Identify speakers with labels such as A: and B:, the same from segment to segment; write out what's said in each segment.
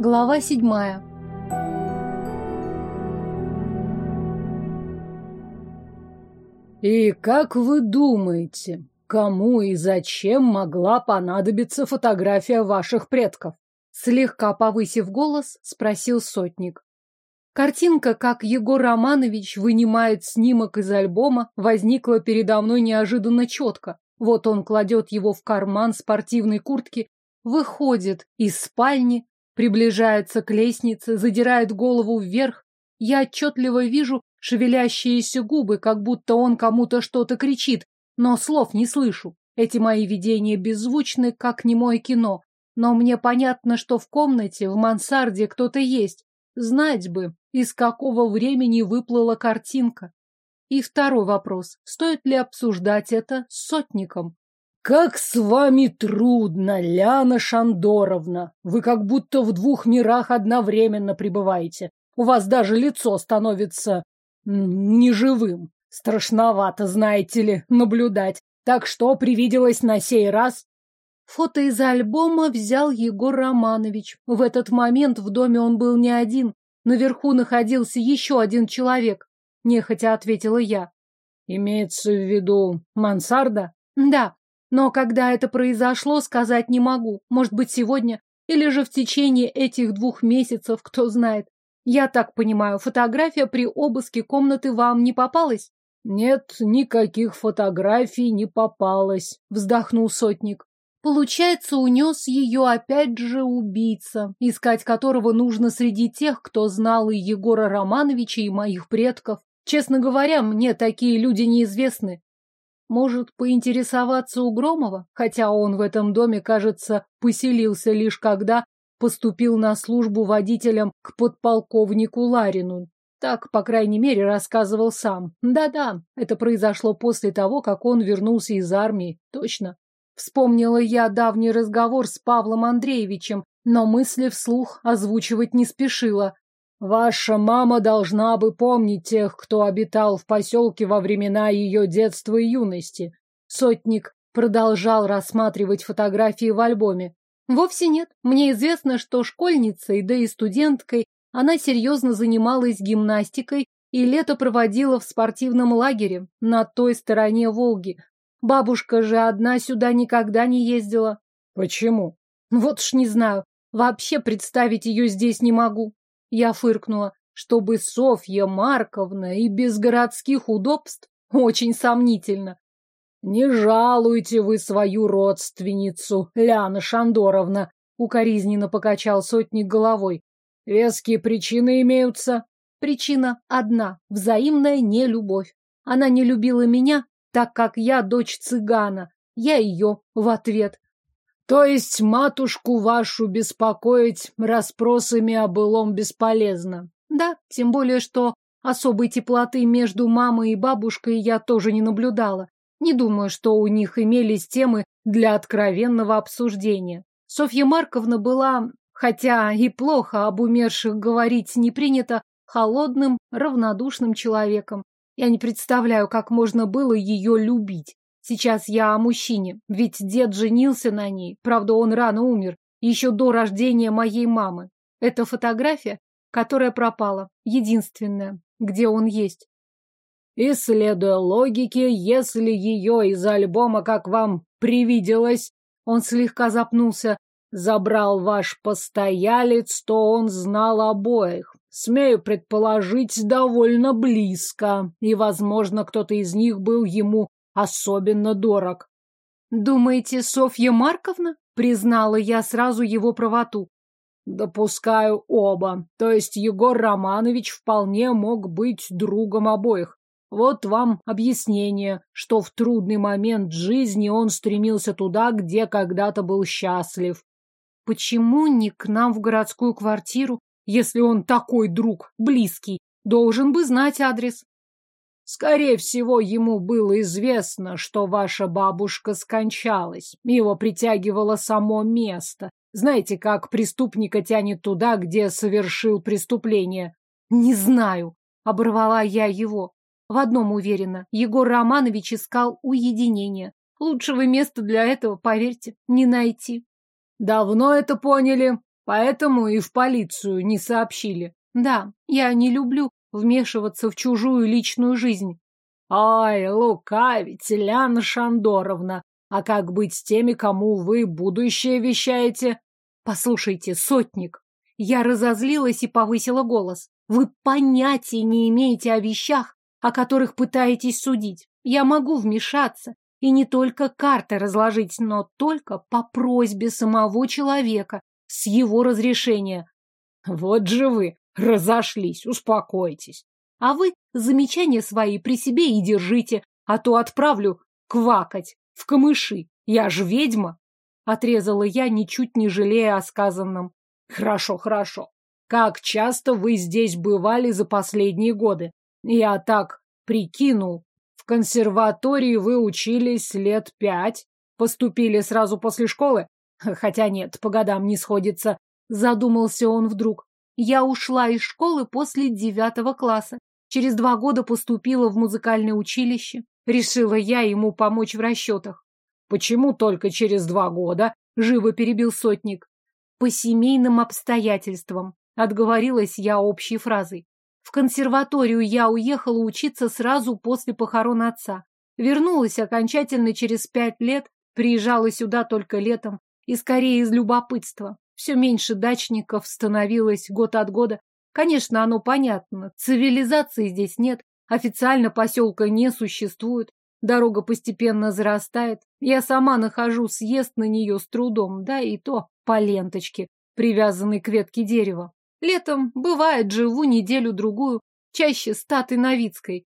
A: Глава седьмая.
B: И как вы думаете, кому и зачем могла понадобиться фотография ваших предков?
A: Слегка повысив голос, спросил сотник. Картинка, как Егор Романович вынимает снимок из альбома, возникла передо мной неожиданно четко. Вот он кладет его в карман спортивной куртки, выходит из спальни, приближается к лестнице, задирает голову вверх. Я отчетливо вижу шевелящиеся губы, как будто он кому-то что-то кричит, но слов не слышу. Эти мои видения беззвучны, как немое кино. Но мне понятно, что в комнате, в мансарде кто-то есть. Знать бы, из какого времени выплыла картинка. И второй вопрос. Стоит ли обсуждать это с сотником?
B: Как с вами трудно, Ляна Шандоровна. Вы как будто в двух мирах одновременно пребываете. У вас даже лицо становится неживым. Страшновато, знаете ли, наблюдать. Так что привиделось на сей раз?
A: Фото из альбома взял Егор Романович. В этот момент в доме он был не один. Наверху находился еще один человек. Нехотя ответила я.
B: Имеется в виду мансарда?
A: Да, но когда это произошло, сказать не могу. Может быть, сегодня или же в течение этих двух месяцев, кто знает. Я так понимаю, фотография при обыске комнаты вам не попалась?
B: Нет, никаких фотографий не попалось, вздохнул сотник.
A: Получается, унес ее опять же убийца, искать которого нужно среди тех, кто знал и Егора Романовича, и моих предков. Честно говоря, мне такие люди неизвестны. Может, поинтересоваться у Громова, хотя он в этом доме, кажется, поселился лишь когда поступил на службу водителем к подполковнику Ларину. Так, по крайней мере, рассказывал сам. Да-да, это произошло после того, как он вернулся из армии. Точно. Вспомнила я давний разговор с Павлом Андреевичем, но мысли вслух озвучивать не спешила.
B: Ваша мама должна бы помнить тех, кто обитал в поселке во времена ее детства и юности.
A: Сотник продолжал рассматривать фотографии в альбоме. Вовсе нет. Мне известно, что школьницей, да и студенткой, она серьезно занималась гимнастикой и лето проводила в спортивном лагере на той стороне Волги. Бабушка же одна сюда никогда не ездила.
B: Почему?
A: Вот ж не знаю. Вообще представить ее здесь не могу. Я фыркнула, чтобы Софья Марковна и без городских удобств очень сомнительно.
B: Не жалуйте вы свою родственницу, Ляна Шандоровна, укоризненно покачал сотник головой. Веские причины имеются.
A: Причина одна – взаимная нелюбовь. Она не любила меня, так как я дочь цыгана. Я ее в ответ.
B: То есть матушку вашу беспокоить расспросами о былом бесполезно?
A: Да, тем более, что особой теплоты между мамой и бабушкой я тоже не наблюдала. Не думаю, что у них имелись темы для откровенного обсуждения. Софья Марковна была, хотя и плохо об умерших говорить не принято, холодным, равнодушным человеком. Я не представляю, как можно было ее любить. Сейчас я о мужчине, ведь дед женился на ней, правда, он рано умер, еще до рождения моей мамы. Это фотография, которая пропала, единственная, где он есть.
B: И, следуя логике, если ее из альбома, как вам привиделось, он слегка запнулся, забрал ваш постоялец, то он знал обоих. Смею предположить, довольно близко, и, возможно, кто-то из них был ему особенно дорог.
A: Думаете, Софья Марковна? Признала я сразу его правоту.
B: Допускаю оба. То есть Егор Романович вполне мог быть другом обоих. Вот вам объяснение, что в трудный момент жизни он стремился туда, где когда-то был счастлив.
A: Почему не к нам в городскую квартиру, если он такой друг, близкий? Должен бы знать адрес.
B: Скорее всего, ему было известно, что ваша бабушка скончалась. Его притягивало само место. Знаете, как преступника тянет туда, где совершил преступление?
A: Не знаю, оборвала я его. В одном уверена, Егор Романович искал уединения. Лучшего места для этого, поверьте, не найти.
B: Давно это поняли? Поэтому и в полицию не сообщили.
A: Да, я не люблю вмешиваться в чужую личную жизнь.
B: Ай, лукавить, Ляна Шандоровна. А как быть с теми, кому вы будущее вещаете?
A: Послушайте, сотник. Я разозлилась и повысила голос. Вы понятия не имеете о вещах, о которых пытаетесь судить. Я могу вмешаться и не только карты разложить, но только по просьбе самого человека, с его разрешения.
B: Вот же вы разошлись, успокойтесь.
A: А вы замечания свои при себе и держите, а то отправлю квакать в камыши. Я ж ведьма. Отрезала я, ничуть не жалея о сказанном.
B: Хорошо, хорошо. Как часто вы здесь бывали за последние годы? Я так прикинул. В консерватории вы учились лет пять. Поступили сразу после школы? Хотя нет, по годам не сходится. Задумался он вдруг.
A: Я ушла из школы после девятого класса. Через два года поступила в музыкальное училище. Решила я ему помочь в расчетах.
B: Почему только через два года? Живо перебил сотник.
A: По семейным обстоятельствам. Отговорилась я общей фразой. В консерваторию я уехала учиться сразу после похорон отца. Вернулась окончательно через пять лет, приезжала сюда только летом, и скорее из любопытства. Все меньше дачников становилось год от года. Конечно, оно понятно. Цивилизации здесь нет. Официально поселка не существует. Дорога постепенно зарастает. Я сама нахожу съезд на нее с трудом, да и то по ленточке, привязанной к ветке дерева. Летом, бывает, живу неделю-другую, чаще статой Новицкой.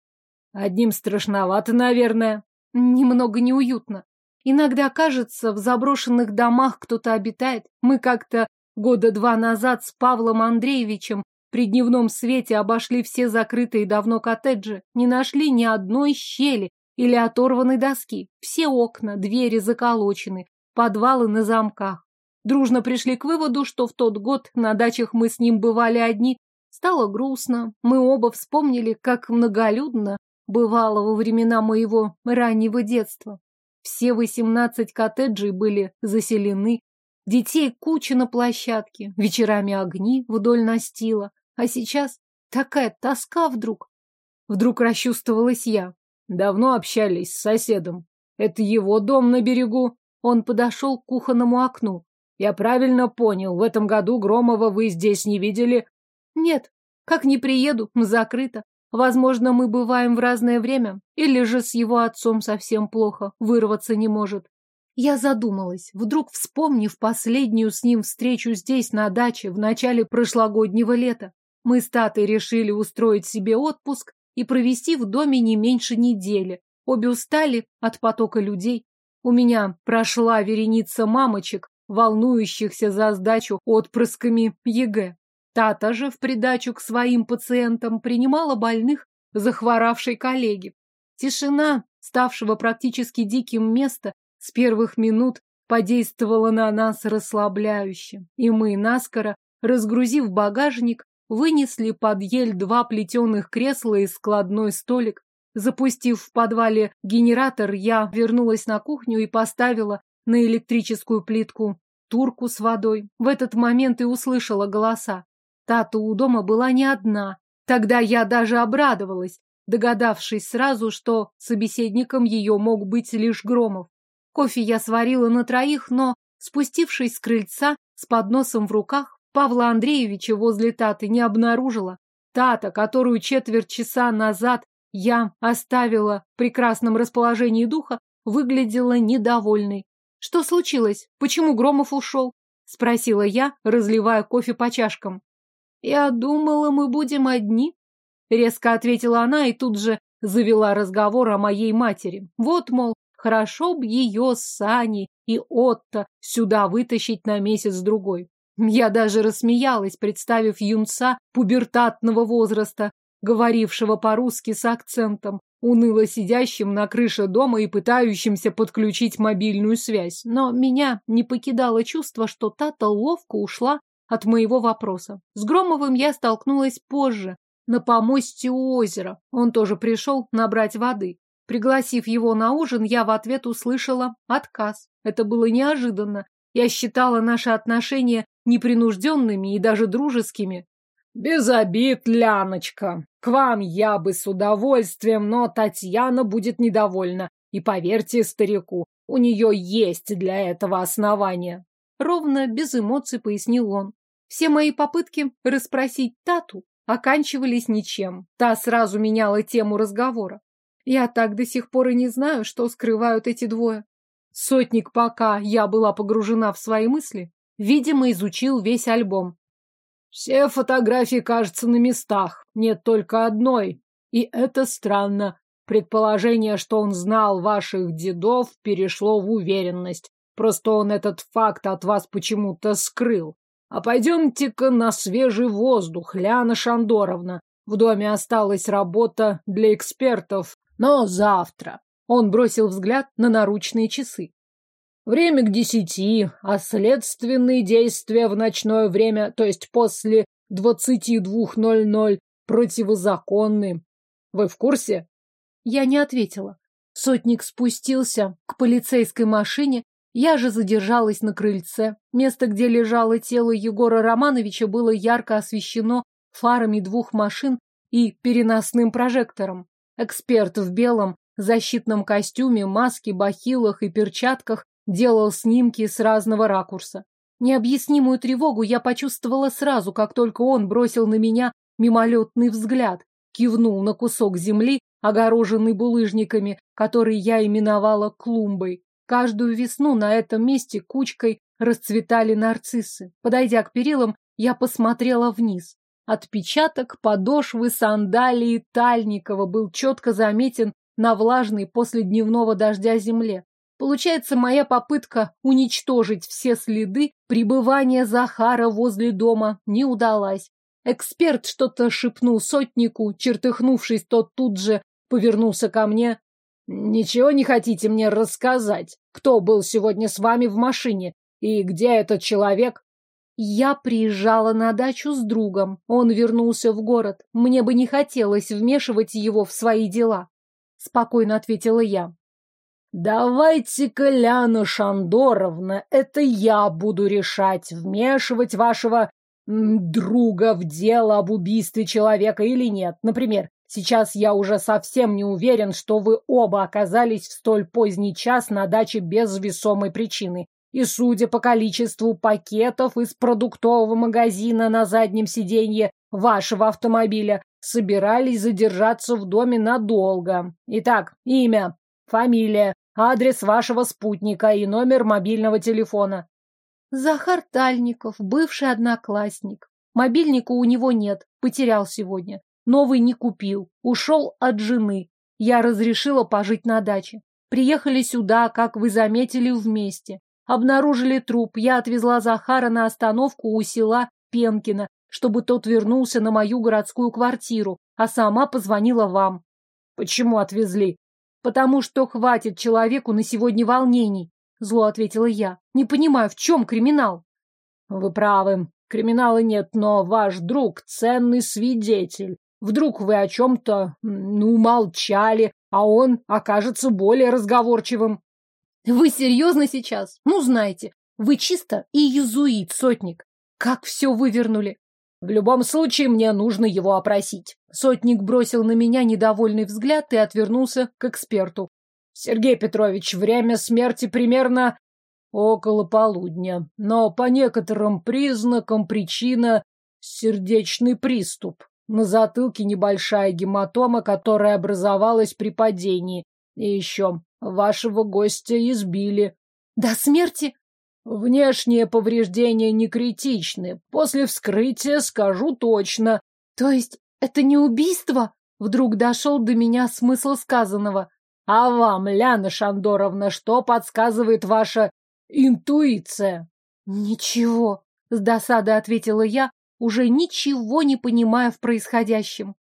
B: Одним страшновато, наверное.
A: Немного неуютно. Иногда кажется, в заброшенных домах кто-то обитает. Мы как-то года два назад с Павлом Андреевичем при дневном свете обошли все закрытые давно коттеджи, не нашли ни одной щели или оторванной доски. Все окна, двери заколочены, подвалы на замках. Дружно пришли к выводу, что в тот год на дачах мы с ним бывали одни. Стало грустно. Мы оба вспомнили, как многолюдно бывало во времена моего раннего детства. Все восемнадцать коттеджей были заселены, детей куча на площадке, вечерами огни вдоль настила. А сейчас такая тоска вдруг. Вдруг расчувствовалась я.
B: Давно общались с соседом. Это его дом на берегу.
A: Он подошел к кухонному окну.
B: Я правильно понял, в этом году Громова вы здесь не видели?
A: Нет. Как не приеду, закрыто. Возможно, мы бываем в разное время, или же с его отцом совсем плохо, вырваться не может. Я задумалась, вдруг вспомнив последнюю с ним встречу здесь, на даче, в начале прошлогоднего лета. Мы с Татой решили устроить себе отпуск и провести в доме не меньше недели. Обе устали от потока людей. У меня прошла вереница мамочек, волнующихся за сдачу отпрысками ЕГЭ. Тата же в придачу к своим пациентам принимала больных захворавшей коллеги. Тишина, ставшего практически диким места, с первых минут подействовала на нас расслабляюще, и мы, наскоро, разгрузив багажник, вынесли под ель два плетеных кресла и складной столик. Запустив в подвале генератор, я вернулась на кухню и поставила на электрическую плитку турку с водой. В этот момент и услышала голоса. Тата у дома была не одна. Тогда я даже обрадовалась, догадавшись сразу, что собеседником ее мог быть лишь Громов. Кофе я сварила на троих, но, спустившись с крыльца с подносом в руках, Павла Андреевича возле Таты не обнаружила. Тата, которую четверть часа назад я оставила в прекрасном расположении духа, выглядела недовольной. Что случилось? Почему Громов ушел? Спросила я, разливая кофе по чашкам. «Я думала, мы будем одни», — резко ответила она и тут же завела разговор о моей матери. Вот, мол, хорошо б ее с Саней и Отто сюда вытащить на месяц-другой. Я даже рассмеялась, представив юнца пубертатного возраста, говорившего по-русски с акцентом, уныло сидящим на крыше дома и пытающимся подключить мобильную связь. Но меня не покидало чувство, что Тата ловко ушла от моего вопроса. С Громовым я столкнулась позже, на помосте у озера. Он тоже пришел набрать воды. Пригласив его на ужин, я в ответ услышала отказ. Это было неожиданно. Я считала наши отношения непринужденными и даже дружескими.
B: Без обид, Ляночка. К вам я бы с удовольствием, но Татьяна будет недовольна. И поверьте старику, у нее есть для этого основания.
A: Ровно, без эмоций пояснил он. Все мои попытки расспросить Тату оканчивались ничем. Та сразу меняла тему разговора. Я так до сих пор и не знаю, что скрывают эти двое. Сотник, пока я была погружена в свои мысли, видимо, изучил весь альбом.
B: Все фотографии, кажется, на местах. Нет только одной. И это странно. Предположение, что он знал ваших дедов, перешло в уверенность. Просто он этот факт от вас почему-то скрыл. А пойдемте-ка на свежий воздух, Ляна Шандоровна. В доме осталась работа для экспертов, но завтра.
A: Он бросил взгляд на наручные часы.
B: Время к десяти, а следственные действия в ночное время, то есть после двадцати двух ноль ноль, противозаконны. Вы в курсе?
A: Я не ответила. Сотник спустился к полицейской машине, я же задержалась на крыльце. Место, где лежало тело Егора Романовича, было ярко освещено фарами двух машин и переносным прожектором. Эксперт в белом защитном костюме, маске, бахилах и перчатках делал снимки с разного ракурса. Необъяснимую тревогу я почувствовала сразу, как только он бросил на меня мимолетный взгляд, кивнул на кусок земли, огороженный булыжниками, который я именовала клумбой. Каждую весну на этом месте кучкой расцветали нарциссы. Подойдя к перилам, я посмотрела вниз. Отпечаток подошвы сандалии Тальникова был четко заметен на влажной после дневного дождя земле. Получается, моя попытка уничтожить все следы пребывания Захара возле дома не удалась. Эксперт что-то шепнул сотнику, чертыхнувшись, тот тут же повернулся ко мне. «Ничего не хотите мне рассказать? Кто был сегодня с вами в машине? И где этот человек?» Я приезжала на дачу с другом. Он вернулся в город. Мне бы не хотелось вмешивать его в свои дела. Спокойно ответила я.
B: Давайте-ка, Ляна Шандоровна, это я буду решать, вмешивать вашего друга в дело об убийстве человека или нет. Например, сейчас я уже совсем не уверен, что вы оба оказались в столь поздний час на даче без весомой причины. И судя по количеству пакетов из продуктового магазина на заднем сиденье вашего автомобиля, собирались задержаться в доме надолго. Итак, имя, фамилия, адрес вашего спутника и номер мобильного телефона.
A: Захар Тальников, бывший одноклассник. Мобильника у него нет, потерял сегодня. Новый не купил, ушел от жены. Я разрешила пожить на даче. Приехали сюда, как вы заметили, вместе. Обнаружили труп. Я отвезла Захара на остановку у села Пенкино, чтобы тот вернулся на мою городскую квартиру, а сама позвонила вам.
B: Почему отвезли?
A: Потому что хватит человеку на сегодня волнений, зло ответила я. Не понимаю, в чем криминал?
B: Вы правы. Криминала нет, но ваш друг ценный свидетель. Вдруг вы о чем-то, ну, молчали, а он окажется более разговорчивым.
A: Вы серьезно сейчас? Ну, знаете, вы чисто и езуит, сотник. Как все вывернули.
B: В любом случае, мне нужно его опросить.
A: Сотник бросил на меня недовольный взгляд и отвернулся к эксперту.
B: Сергей Петрович, время смерти примерно около полудня, но по некоторым признакам причина сердечный приступ. На затылке небольшая гематома, которая образовалась при падении. И еще вашего гостя избили.
A: До смерти?
B: Внешние повреждения не критичны. После вскрытия скажу точно.
A: То есть это не убийство? Вдруг дошел до меня смысл сказанного.
B: А вам, Ляна Шандоровна, что подсказывает ваша интуиция?
A: Ничего, с досадой ответила я, уже ничего не понимая в происходящем.